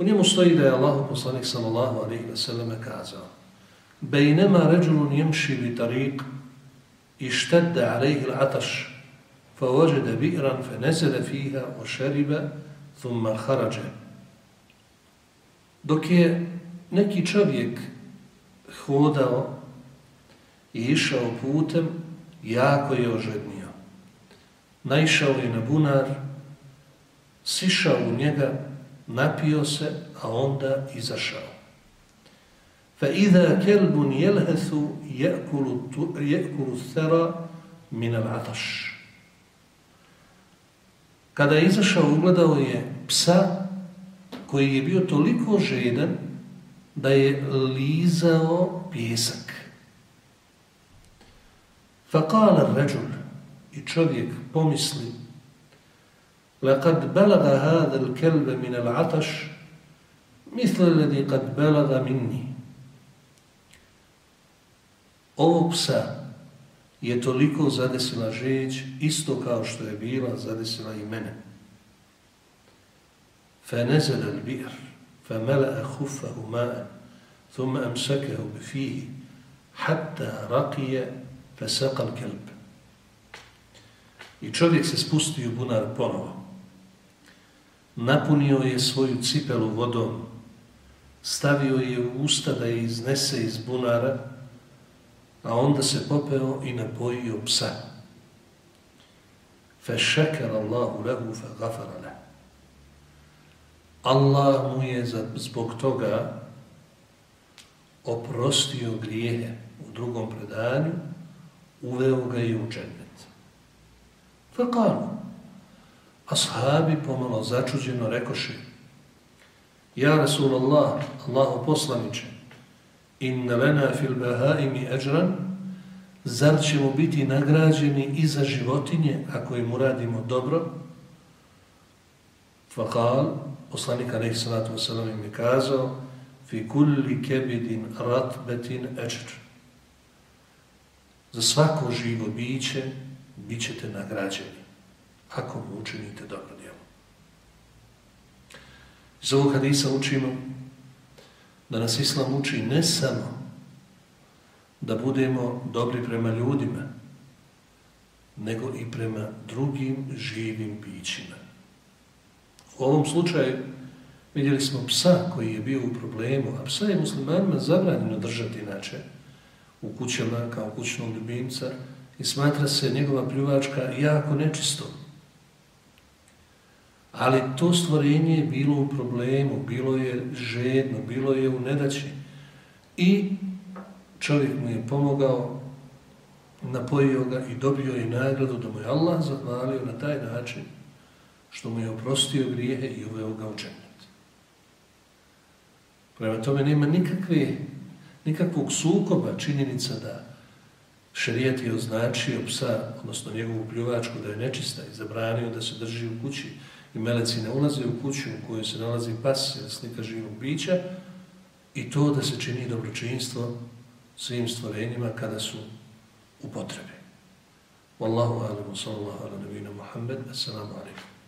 U njemu stoji da je Allah poslanik sallallahu alaihi wa sallam kazao Bejnema ređulun jemši bi tariq i štedde alaihi l'ataš fa ođede bi'ran fe nezele fiha o šeribe thumma harađe. Dok je neki čovjek hodao i išao putem, jako je ožednio. Naišao je na bunar, sišao u njega, napio se, a onda izašao. Fa idha kelbun jelhethu jekulu thera min ataš. Kada je izašao, ugledao je psa koji je bio toliko žedan da je lizao pjesak. Faqala rajul i čovjek pomisli لقد بلغ هذا الكلب من العطش مثل الذي قد بلغ مني Ovo psa je toliko zadesila žeć, isto kao što je bila zadesila i mene. فنزل البئر فملأ خفه ماء ثم أمسكه بفيه حتى رقي فساق الكلب I čovjek se spustio u bunar ponovo. Napunio je svoju cipelu vodom, stavio je u usta da je iznese iz bunara, a onda se popeo i napojio psa. Fe šeker Allahu lehu fe gafara. Allah mu je zbog toga oprostio grijehe u drugom predanju, uveo ga i u džennet. Fakalu, ashabi pomalo začuđeno rekoše, Ja Rasulallah, Allahu poslaniče, inna lena fil bahaimi ajran, zar ćemo biti nagrađeni i za životinje ako im uradimo dobro? Fakal, poslanik alaih salatu wasalam im je kazao fi kulli kebidin ratbetin ajr. Za svako živo biće bit ćete nagrađeni ako mu učinite dobro djelo. Iz ovog hadisa učimo da nas Islam uči ne samo da budemo dobri prema ljudima, nego i prema drugim živim bićima. U ovom slučaju vidjeli smo psa koji je bio u problemu, a psa je muslimanima zabranjeno držati inače u kućama kao kućnog ljubimca i smatra se njegova pljuvačka jako nečisto. Ali to stvorenje je bilo u problemu, bilo je žedno, bilo je u nedaći i čovjek mu je pomogao, napojio ga i dobio je nagradu da mu je Allah zahvalio na taj način što mu je oprostio grijehe i uveo ga u džennet. Prema tome nema nikakve, nikakvog sukoba činjenica da šerijet je označio psa, odnosno njegovu pljuvačku da je nečista i zabranio da se drži u kući i meleci ne ulaze u kuću u kojoj se nalazi pas ili slika živog bića i to da se čini dobročinstvo svim stvorenjima kada su u potrebi. Wallahu alimu sallallahu ala nabina Muhammed. Assalamu alaikum.